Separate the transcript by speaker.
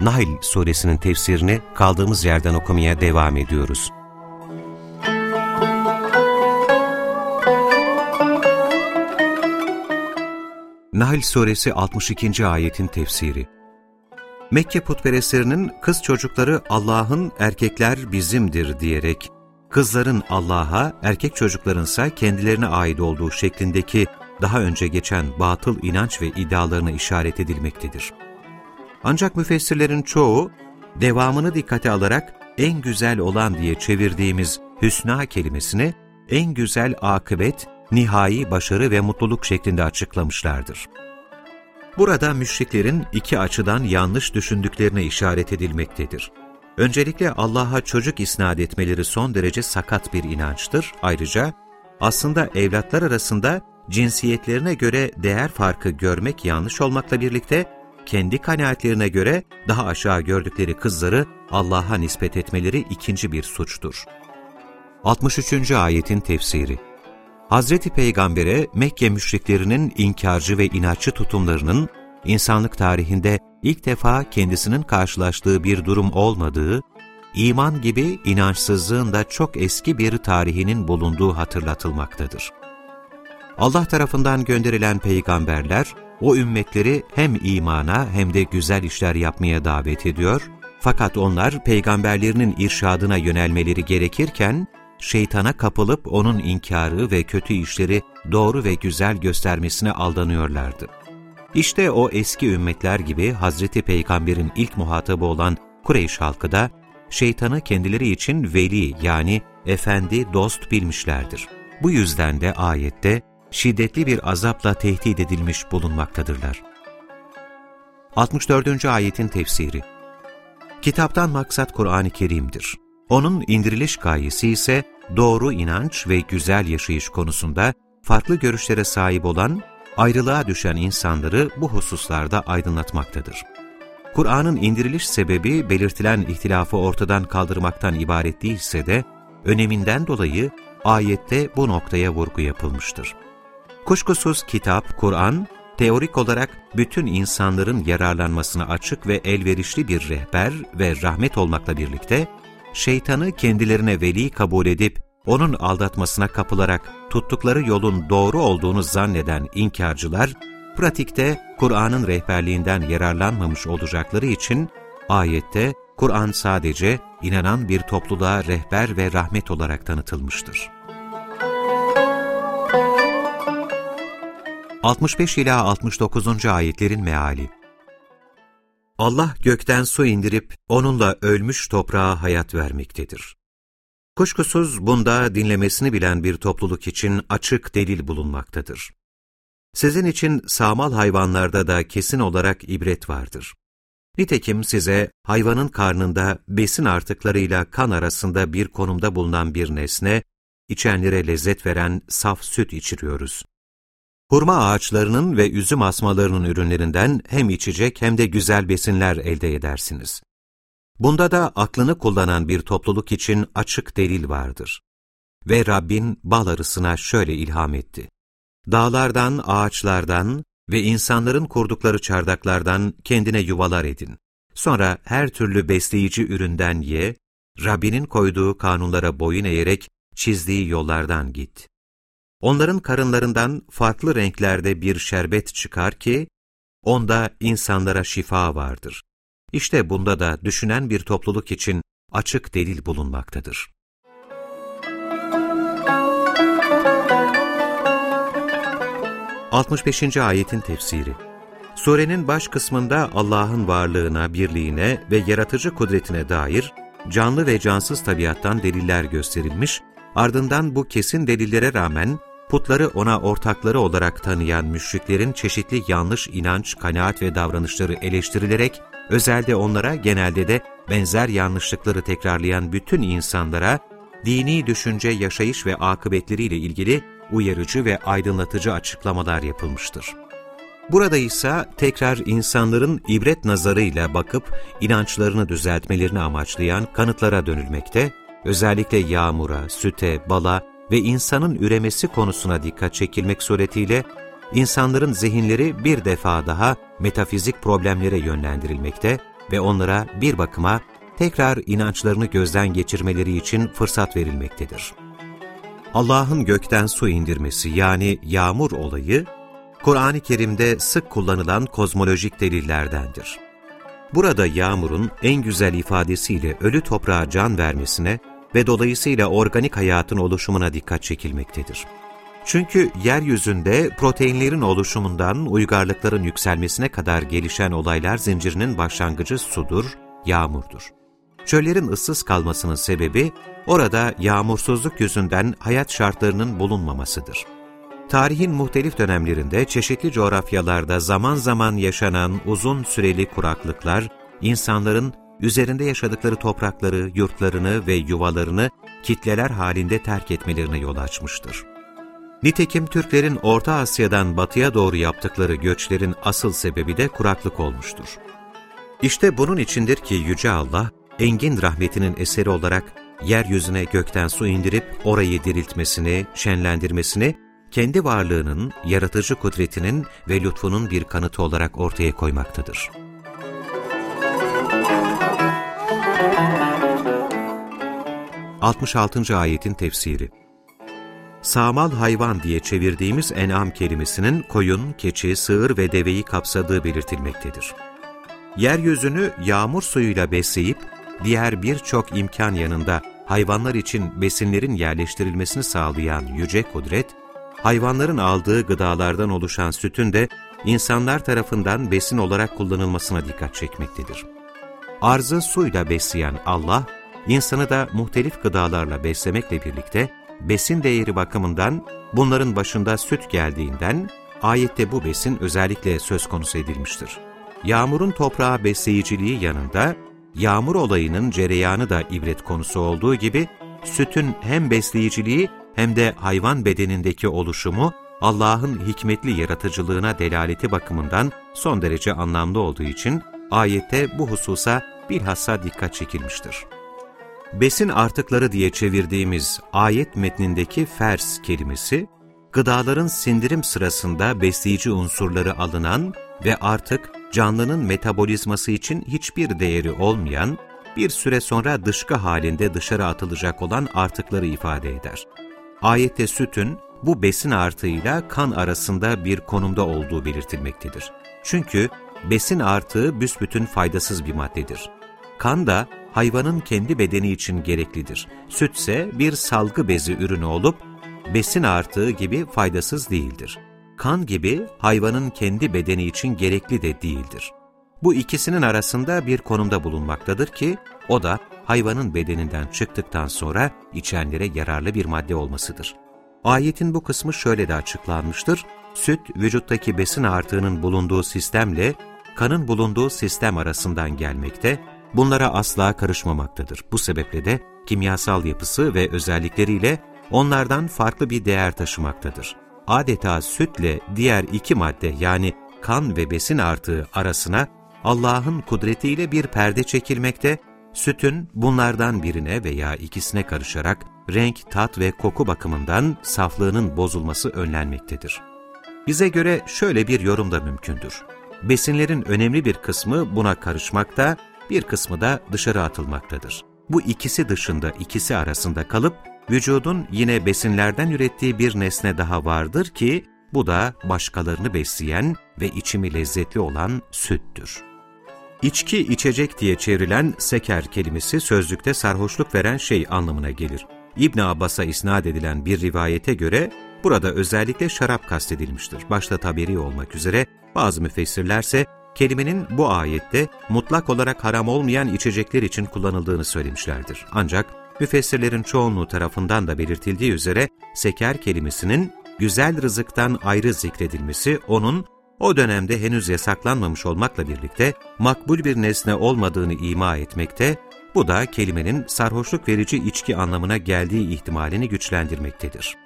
Speaker 1: Nahl suresinin tefsirini kaldığımız yerden okumaya devam ediyoruz. Nahl suresi 62. ayetin tefsiri Mekke putperestlerinin kız çocukları Allah'ın erkekler bizimdir diyerek, kızların Allah'a, erkek çocuklarınsa kendilerine ait olduğu şeklindeki daha önce geçen batıl inanç ve iddialarına işaret edilmektedir. Ancak müfessirlerin çoğu, devamını dikkate alarak en güzel olan diye çevirdiğimiz hüsna kelimesini en güzel akıbet, nihai başarı ve mutluluk şeklinde açıklamışlardır. Burada müşriklerin iki açıdan yanlış düşündüklerine işaret edilmektedir. Öncelikle Allah'a çocuk isnat etmeleri son derece sakat bir inançtır. Ayrıca aslında evlatlar arasında cinsiyetlerine göre değer farkı görmek yanlış olmakla birlikte, kendi kanaatlerine göre daha aşağı gördükleri kızları Allah'a nispet etmeleri ikinci bir suçtur. 63. Ayetin Tefsiri Hazreti Peygamber'e Mekke müşriklerinin inkarcı ve inatçı tutumlarının insanlık tarihinde ilk defa kendisinin karşılaştığı bir durum olmadığı, iman gibi inançsızlığın da çok eski bir tarihinin bulunduğu hatırlatılmaktadır. Allah tarafından gönderilen peygamberler, o ümmetleri hem imana hem de güzel işler yapmaya davet ediyor, fakat onlar peygamberlerinin irşadına yönelmeleri gerekirken, şeytana kapılıp onun inkarı ve kötü işleri doğru ve güzel göstermesine aldanıyorlardı. İşte o eski ümmetler gibi Hazreti Peygamber'in ilk muhatabı olan Kureyş halkı da, şeytanı kendileri için veli yani efendi, dost bilmişlerdir. Bu yüzden de ayette, şiddetli bir azapla tehdit edilmiş bulunmaktadırlar. 64. Ayetin Tefsiri Kitaptan maksat Kur'an-ı Kerim'dir. Onun indiriliş gayesi ise doğru inanç ve güzel yaşayış konusunda farklı görüşlere sahip olan, ayrılığa düşen insanları bu hususlarda aydınlatmaktadır. Kur'an'ın indiriliş sebebi belirtilen ihtilafı ortadan kaldırmaktan ibaret değilse de, öneminden dolayı ayette bu noktaya vurgu yapılmıştır. Kuşkusuz kitap, Kur'an, teorik olarak bütün insanların yararlanmasına açık ve elverişli bir rehber ve rahmet olmakla birlikte, şeytanı kendilerine veli kabul edip onun aldatmasına kapılarak tuttukları yolun doğru olduğunu zanneden inkarcılar, pratikte Kur'an'ın rehberliğinden yararlanmamış olacakları için ayette Kur'an sadece inanan bir topluluğa rehber ve rahmet olarak tanıtılmıştır. 65 ila 69. ayetlerin meali. Allah gökten su indirip onunla ölmüş toprağa hayat vermektedir. Kuşkusuz bunda dinlemesini bilen bir topluluk için açık delil bulunmaktadır. Sizin için sağmal hayvanlarda da kesin olarak ibret vardır. Nitekim size hayvanın karnında besin artıklarıyla kan arasında bir konumda bulunan bir nesne, içenlere lezzet veren saf süt içiriyoruz. Hurma ağaçlarının ve üzüm asmalarının ürünlerinden hem içecek hem de güzel besinler elde edersiniz. Bunda da aklını kullanan bir topluluk için açık delil vardır. Ve Rabbin bal arısına şöyle ilham etti. Dağlardan, ağaçlardan ve insanların kurdukları çardaklardan kendine yuvalar edin. Sonra her türlü besleyici üründen ye, Rabbinin koyduğu kanunlara boyun eğerek çizdiği yollardan git. Onların karınlarından farklı renklerde bir şerbet çıkar ki, onda insanlara şifa vardır. İşte bunda da düşünen bir topluluk için açık delil bulunmaktadır. Altmış beşinci Ayetin Tefsiri Surenin baş kısmında Allah'ın varlığına, birliğine ve yaratıcı kudretine dair canlı ve cansız tabiattan deliller gösterilmiş, ardından bu kesin delillere rağmen putları ona ortakları olarak tanıyan müşriklerin çeşitli yanlış inanç, kanaat ve davranışları eleştirilerek özelde onlara genelde de benzer yanlışlıkları tekrarlayan bütün insanlara dini düşünce, yaşayış ve akıbetleriyle ilgili uyarıcı ve aydınlatıcı açıklamalar yapılmıştır. Burada ise tekrar insanların ibret nazarıyla bakıp inançlarını düzeltmelerini amaçlayan kanıtlara dönülmekte, özellikle yağmura, süte, bala ve insanın üremesi konusuna dikkat çekilmek suretiyle insanların zihinleri bir defa daha metafizik problemlere yönlendirilmekte ve onlara bir bakıma tekrar inançlarını gözden geçirmeleri için fırsat verilmektedir. Allah'ın gökten su indirmesi yani yağmur olayı, Kur'an-ı Kerim'de sık kullanılan kozmolojik delillerdendir. Burada yağmurun en güzel ifadesiyle ölü toprağa can vermesine ve dolayısıyla organik hayatın oluşumuna dikkat çekilmektedir. Çünkü yeryüzünde proteinlerin oluşumundan uygarlıkların yükselmesine kadar gelişen olaylar zincirinin başlangıcı sudur, yağmurdur. Çöllerin ıssız kalmasının sebebi orada yağmursuzluk yüzünden hayat şartlarının bulunmamasıdır. Tarihin muhtelif dönemlerinde çeşitli coğrafyalarda zaman zaman yaşanan uzun süreli kuraklıklar, insanların üzerinde yaşadıkları toprakları, yurtlarını ve yuvalarını kitleler halinde terk etmelerine yol açmıştır. Nitekim Türklerin Orta Asya'dan batıya doğru yaptıkları göçlerin asıl sebebi de kuraklık olmuştur. İşte bunun içindir ki Yüce Allah, engin rahmetinin eseri olarak yeryüzüne gökten su indirip orayı diriltmesini, şenlendirmesini, kendi varlığının, yaratıcı kudretinin ve lütfunun bir kanıtı olarak ortaya koymaktadır. 66. ayetin tefsiri Samal hayvan diye çevirdiğimiz en'am kelimesinin koyun, keçi, sığır ve deveyi kapsadığı belirtilmektedir. Yeryüzünü yağmur suyuyla besleyip, diğer birçok imkan yanında hayvanlar için besinlerin yerleştirilmesini sağlayan yüce kudret, hayvanların aldığı gıdalardan oluşan sütün de insanlar tarafından besin olarak kullanılmasına dikkat çekmektedir. Arzı suyla besleyen Allah, insanı da muhtelif gıdalarla beslemekle birlikte, besin değeri bakımından bunların başında süt geldiğinden, ayette bu besin özellikle söz konusu edilmiştir. Yağmurun toprağa besleyiciliği yanında, yağmur olayının cereyanı da ibret konusu olduğu gibi, sütün hem besleyiciliği hem de hayvan bedenindeki oluşumu, Allah'ın hikmetli yaratıcılığına delaleti bakımından son derece anlamlı olduğu için, ayette bu hususa bilhassa dikkat çekilmiştir. Besin artıkları diye çevirdiğimiz ayet metnindeki fers kelimesi, gıdaların sindirim sırasında besleyici unsurları alınan ve artık canlının metabolizması için hiçbir değeri olmayan, bir süre sonra dışkı halinde dışarı atılacak olan artıkları ifade eder. Ayette sütün bu besin artığıyla kan arasında bir konumda olduğu belirtilmektedir. Çünkü besin artığı büsbütün faydasız bir maddedir. Kan da hayvanın kendi bedeni için gereklidir. Sütse bir salgı bezi ürünü olup besin artığı gibi faydasız değildir. Kan gibi hayvanın kendi bedeni için gerekli de değildir. Bu ikisinin arasında bir konumda bulunmaktadır ki o da hayvanın bedeninden çıktıktan sonra içenlere yararlı bir madde olmasıdır. Ayetin bu kısmı şöyle de açıklanmıştır. Süt, vücuttaki besin artığının bulunduğu sistemle kanın bulunduğu sistem arasından gelmekte bunlara asla karışmamaktadır. Bu sebeple de kimyasal yapısı ve özellikleriyle onlardan farklı bir değer taşımaktadır. Adeta sütle diğer iki madde yani kan ve besin artığı arasına Allah'ın kudretiyle bir perde çekilmekte, sütün bunlardan birine veya ikisine karışarak renk, tat ve koku bakımından saflığının bozulması önlenmektedir. Bize göre şöyle bir yorum da mümkündür. Besinlerin önemli bir kısmı buna karışmakta, bir kısmı da dışarı atılmaktadır. Bu ikisi dışında ikisi arasında kalıp vücudun yine besinlerden ürettiği bir nesne daha vardır ki bu da başkalarını besleyen ve içimi lezzetli olan süttür. İçki, içecek diye çevrilen seker kelimesi sözlükte sarhoşluk veren şey anlamına gelir. İbn Abbas'a isnat edilen bir rivayete göre burada özellikle şarap kastedilmiştir. Başta tabiri olmak üzere bazı müfessirlerse kelimenin bu ayette mutlak olarak haram olmayan içecekler için kullanıldığını söylemişlerdir. Ancak müfessirlerin çoğunluğu tarafından da belirtildiği üzere seker kelimesinin güzel rızıktan ayrı zikredilmesi onun o dönemde henüz yasaklanmamış olmakla birlikte makbul bir nesne olmadığını ima etmekte, bu da kelimenin sarhoşluk verici içki anlamına geldiği ihtimalini güçlendirmektedir.